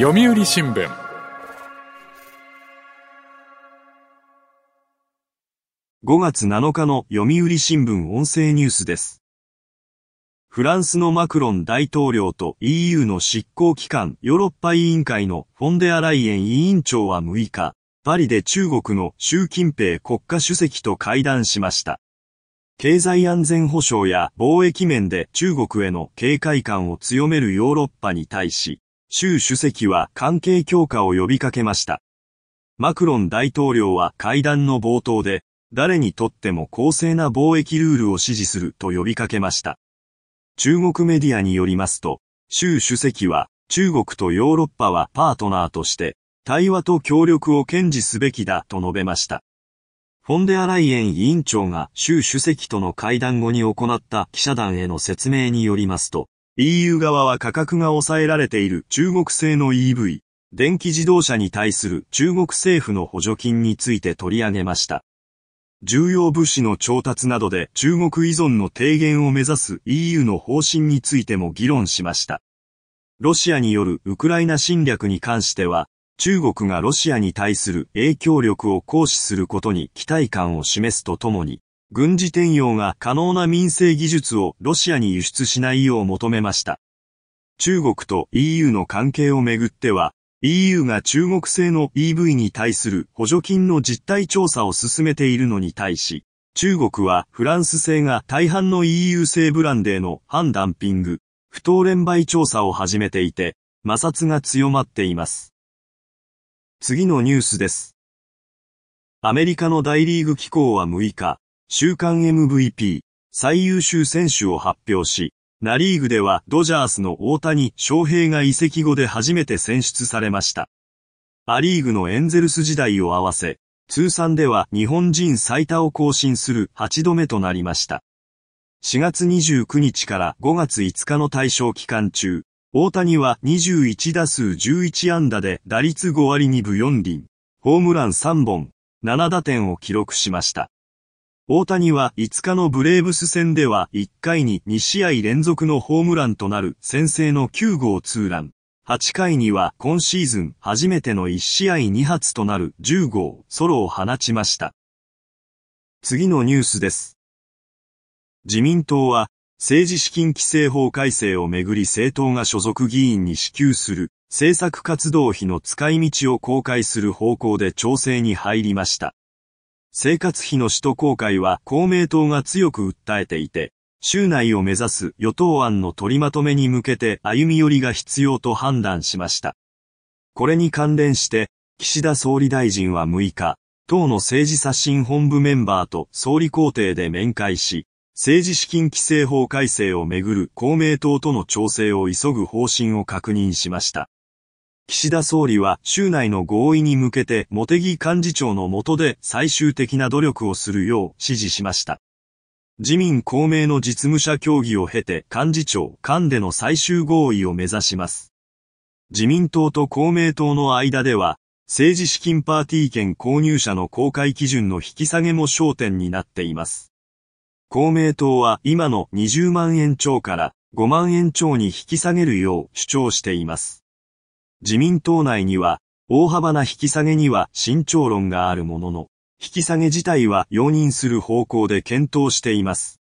読売新聞5月7日の読売新聞音声ニュースです。フランスのマクロン大統領と EU の執行機関ヨーロッパ委員会のフォンデアライエン委員長は6日、パリで中国の習近平国家主席と会談しました。経済安全保障や貿易面で中国への警戒感を強めるヨーロッパに対し、習主席は関係強化を呼びかけました。マクロン大統領は会談の冒頭で、誰にとっても公正な貿易ルールを支持すると呼びかけました。中国メディアによりますと、習主席は中国とヨーロッパはパートナーとして対話と協力を堅持すべきだと述べました。フォンデアライエン委員長が習主席との会談後に行った記者団への説明によりますと、EU 側は価格が抑えられている中国製の EV、電気自動車に対する中国政府の補助金について取り上げました。重要物資の調達などで中国依存の低減を目指す EU の方針についても議論しました。ロシアによるウクライナ侵略に関しては、中国がロシアに対する影響力を行使することに期待感を示すとともに、軍事転用が可能な民生技術をロシアに輸出しないよう求めました。中国と EU の関係をめぐっては、EU が中国製の EV に対する補助金の実態調査を進めているのに対し、中国はフランス製が大半の EU 製ブランデーの反ダンピング、不当連売調査を始めていて、摩擦が強まっています。次のニュースです。アメリカの大リーグ機構は6日、週間 MVP 最優秀選手を発表し、ナリーグではドジャースの大谷翔平が移籍後で初めて選出されました。アリーグのエンゼルス時代を合わせ、通算では日本人最多を更新する8度目となりました。4月29日から5月5日の対象期間中、大谷は21打数11安打で打率5割2分4厘、ホームラン3本、7打点を記録しました。大谷は5日のブレーブス戦では1回に2試合連続のホームランとなる先制の9号ツーラン。8回には今シーズン初めての1試合2発となる10号ソロを放ちました。次のニュースです。自民党は政治資金規正法改正をめぐり政党が所属議員に支給する政策活動費の使い道を公開する方向で調整に入りました。生活費の使途公開は公明党が強く訴えていて、州内を目指す与党案の取りまとめに向けて歩み寄りが必要と判断しました。これに関連して、岸田総理大臣は6日、党の政治刷新本部メンバーと総理公邸で面会し、政治資金規正法改正をめぐる公明党との調整を急ぐ方針を確認しました。岸田総理は州内の合意に向けて茂木幹事長の下で最終的な努力をするよう指示しました。自民公明の実務者協議を経て幹事長間での最終合意を目指します。自民党と公明党の間では、政治資金パーティー券購入者の公開基準の引き下げも焦点になっています。公明党は今の20万円超から5万円超に引き下げるよう主張しています。自民党内には、大幅な引き下げには慎重論があるものの、引き下げ自体は容認する方向で検討しています。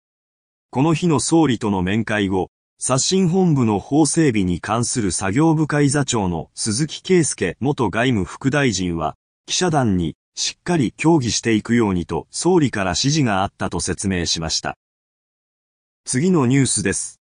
この日の総理との面会後、刷新本部の法整備に関する作業部会座長の鈴木圭介元外務副大臣は、記者団にしっかり協議していくようにと総理から指示があったと説明しました。次のニュースです。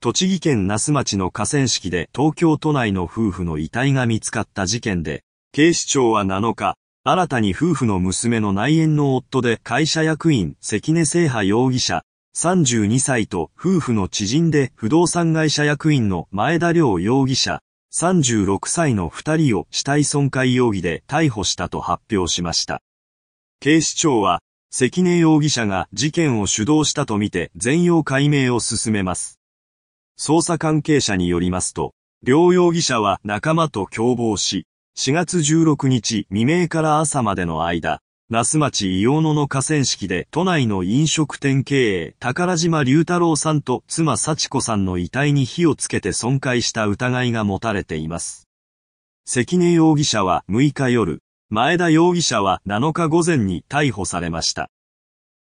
栃木県那須町の河川敷で東京都内の夫婦の遺体が見つかった事件で、警視庁は7日、新たに夫婦の娘の内縁の夫で会社役員関根聖波容疑者32歳と夫婦の知人で不動産会社役員の前田良容疑者36歳の2人を死体損壊容疑で逮捕したと発表しました。警視庁は関根容疑者が事件を主導したとみて全容解明を進めます。捜査関係者によりますと、両容疑者は仲間と共謀し、4月16日未明から朝までの間、那須町伊予野の河川敷で都内の飲食店経営宝島隆太郎さんと妻幸子さんの遺体に火をつけて損壊した疑いが持たれています。関根容疑者は6日夜、前田容疑者は7日午前に逮捕されました。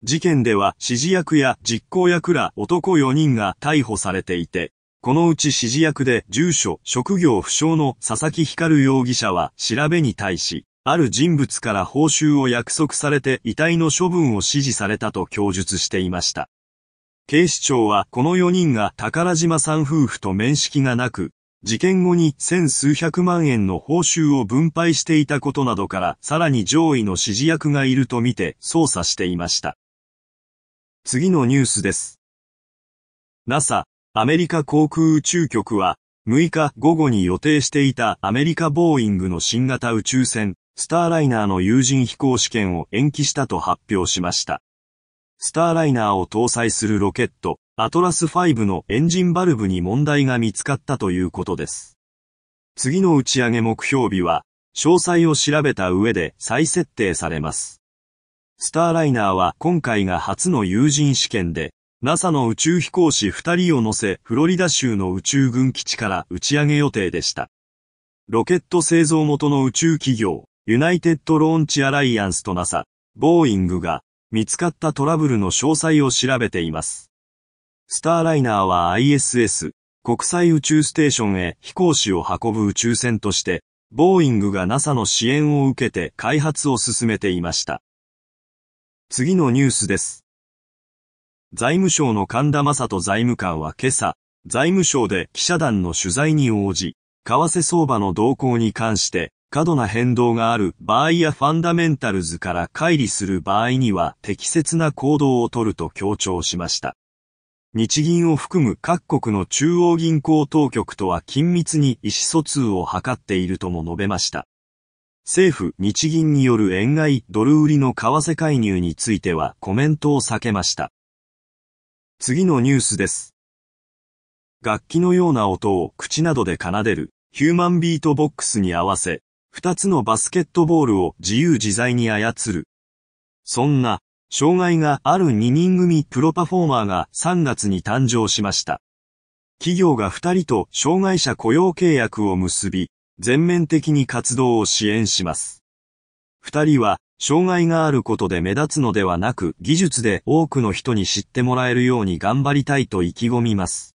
事件では指示役や実行役ら男4人が逮捕されていて、このうち指示役で住所、職業不詳の佐々木光容疑者は調べに対し、ある人物から報酬を約束されて遺体の処分を指示されたと供述していました。警視庁はこの4人が宝島さん夫婦と面識がなく、事件後に千数百万円の報酬を分配していたことなどからさらに上位の指示役がいるとみて捜査していました。次のニュースです。NASA、アメリカ航空宇宙局は6日午後に予定していたアメリカボーイングの新型宇宙船スターライナーの有人飛行試験を延期したと発表しました。スターライナーを搭載するロケット、アトラス5のエンジンバルブに問題が見つかったということです。次の打ち上げ目標日は、詳細を調べた上で再設定されます。スターライナーは今回が初の有人試験で、NASA の宇宙飛行士2人を乗せフロリダ州の宇宙軍基地から打ち上げ予定でした。ロケット製造元の宇宙企業、ユナイテッドローンチアライアンスと NASA、ボーイングが見つかったトラブルの詳細を調べています。スターライナーは ISS、国際宇宙ステーションへ飛行士を運ぶ宇宙船として、ボーイングが NASA の支援を受けて開発を進めていました。次のニュースです。財務省の神田正人財務官は今朝、財務省で記者団の取材に応じ、為替相場の動向に関して、過度な変動がある場合やファンダメンタルズから乖離する場合には適切な行動をとると強調しました。日銀を含む各国の中央銀行当局とは緊密に意思疎通を図っているとも述べました。政府、日銀による円買い、ドル売りの為替介入についてはコメントを避けました。次のニュースです。楽器のような音を口などで奏でるヒューマンビートボックスに合わせ、二つのバスケットボールを自由自在に操る。そんな、障害がある二人組プロパフォーマーが3月に誕生しました。企業が二人と障害者雇用契約を結び、全面的に活動を支援します。二人は、障害があることで目立つのではなく、技術で多くの人に知ってもらえるように頑張りたいと意気込みます。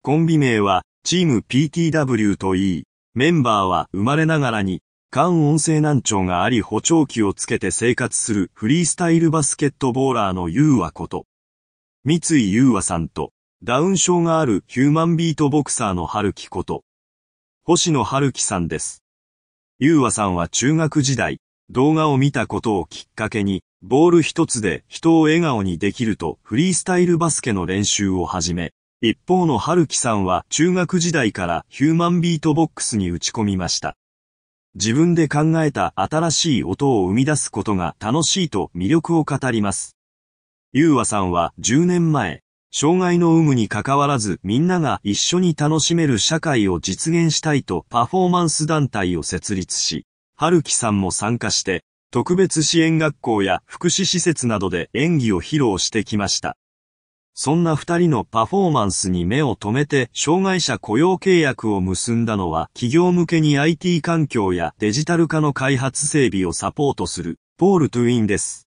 コンビ名は、チーム PTW といい、メンバーは生まれながらに、肝音声難聴があり補聴器をつけて生活するフリースタイルバスケットボーラーのユーワこと。三井ユーワさんと、ダウン症があるヒューマンビートボクサーの春樹こと。星野春樹さんです。ユーワさんは中学時代、動画を見たことをきっかけに、ボール一つで人を笑顔にできるとフリースタイルバスケの練習を始め、一方の春樹さんは中学時代からヒューマンビートボックスに打ち込みました。自分で考えた新しい音を生み出すことが楽しいと魅力を語ります。ゆうわさんは10年前、障害の有無に関わらずみんなが一緒に楽しめる社会を実現したいとパフォーマンス団体を設立し、春樹さんも参加して、特別支援学校や福祉施設などで演技を披露してきました。そんな二人のパフォーマンスに目を留めて障害者雇用契約を結んだのは企業向けに IT 環境やデジタル化の開発整備をサポートするポールトゥインです。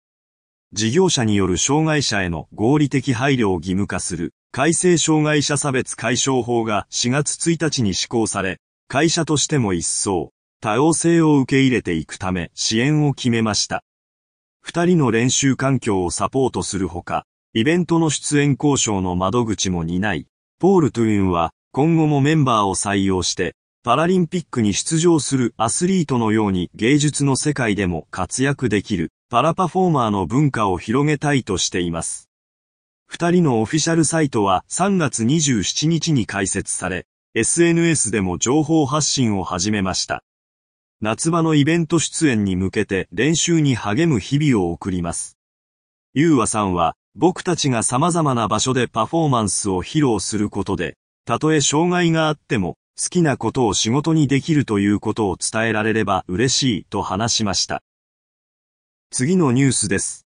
事業者による障害者への合理的配慮を義務化する改正障害者差別解消法が4月1日に施行され、会社としても一層多様性を受け入れていくため支援を決めました。二人の練習環境をサポートするほか、イベントの出演交渉の窓口も担い、ポール・トゥインは今後もメンバーを採用して、パラリンピックに出場するアスリートのように芸術の世界でも活躍できるパラパフォーマーの文化を広げたいとしています。二人のオフィシャルサイトは3月27日に開設され、SNS でも情報発信を始めました。夏場のイベント出演に向けて練習に励む日々を送ります。ゆうわさんは僕たちが様々な場所でパフォーマンスを披露することで、たとえ障害があっても、好きなことを仕事にできるということを伝えられれば嬉しいと話しました。次のニュースです。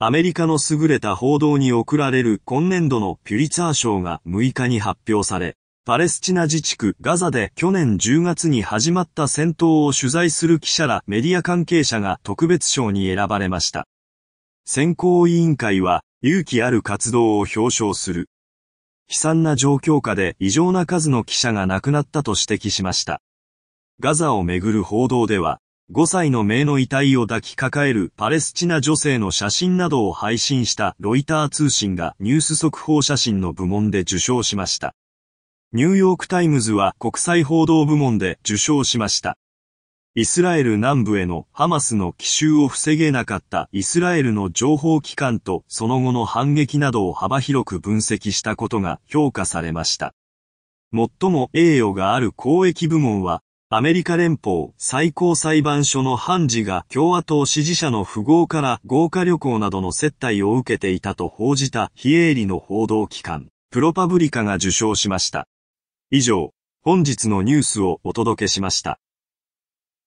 アメリカの優れた報道に贈られる今年度のピュリツァー賞が6日に発表され、パレスチナ自治区ガザで去年10月に始まった戦闘を取材する記者らメディア関係者が特別賞に選ばれました。選考委員会は勇気ある活動を表彰する。悲惨な状況下で異常な数の記者が亡くなったと指摘しました。ガザをめぐる報道では、5歳のめいの遺体を抱きかかえるパレスチナ女性の写真などを配信したロイター通信がニュース速報写真の部門で受賞しました。ニューヨークタイムズは国際報道部門で受賞しました。イスラエル南部へのハマスの奇襲を防げなかったイスラエルの情報機関とその後の反撃などを幅広く分析したことが評価されました。最も栄誉がある公益部門は、アメリカ連邦最高裁判所の判事が共和党支持者の富豪から豪華旅行などの接待を受けていたと報じた非営利の報道機関、プロパブリカが受賞しました。以上、本日のニュースをお届けしました。